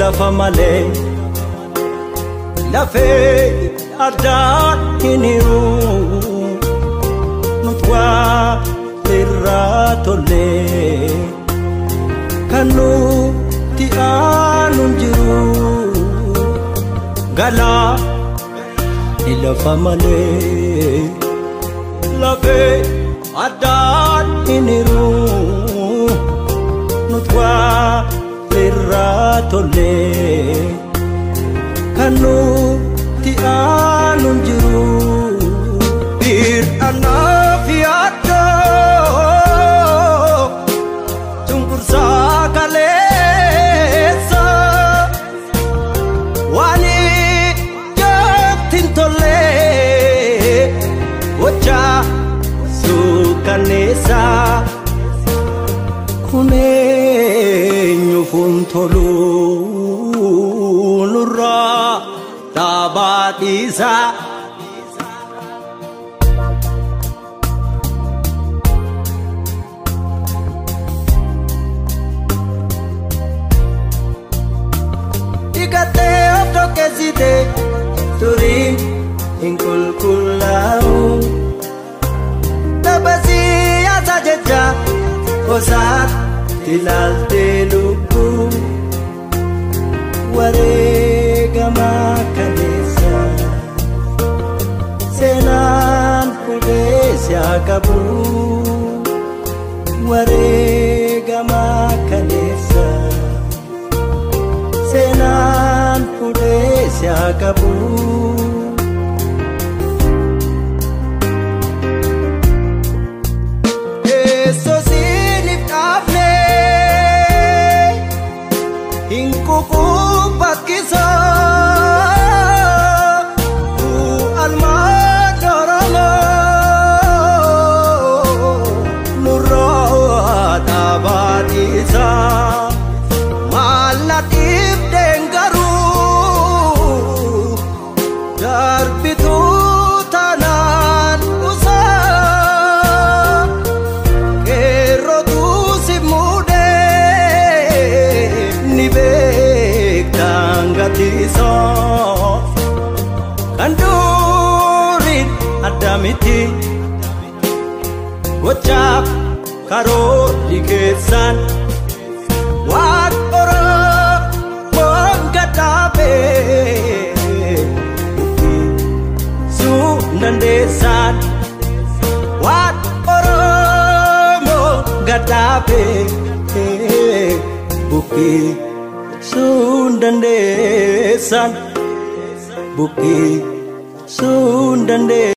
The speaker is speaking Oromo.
lafa malee lafee addaa hin hiru nutwaa irraa tollee kan nuti aanu jiru galaa ni lafa malee lafee addaa hin hiru tollee kan nuti aanu jiru. Dhiiranaaf yaaddoo cunqursaa kaleessa waan jaabtiin tollee gochaa suukanneessaa kun funtolu lura tabatiza Ikate opto kezite turi ingkul kulau Tabasi azajeja osat tilal teluk wareegamaa kaleessa. Seenaan fudhee si haa qabu wareegamaa kaleessa. seenaan fudhee si haa qabu. Eessoo miti gochaaf karoorri keessaan waaq qoroo wagga dhaabee suun dandeessaan waaq qoroo wagga dhaabee bukkee suun dandeessaan bukkee suun dandeessaan.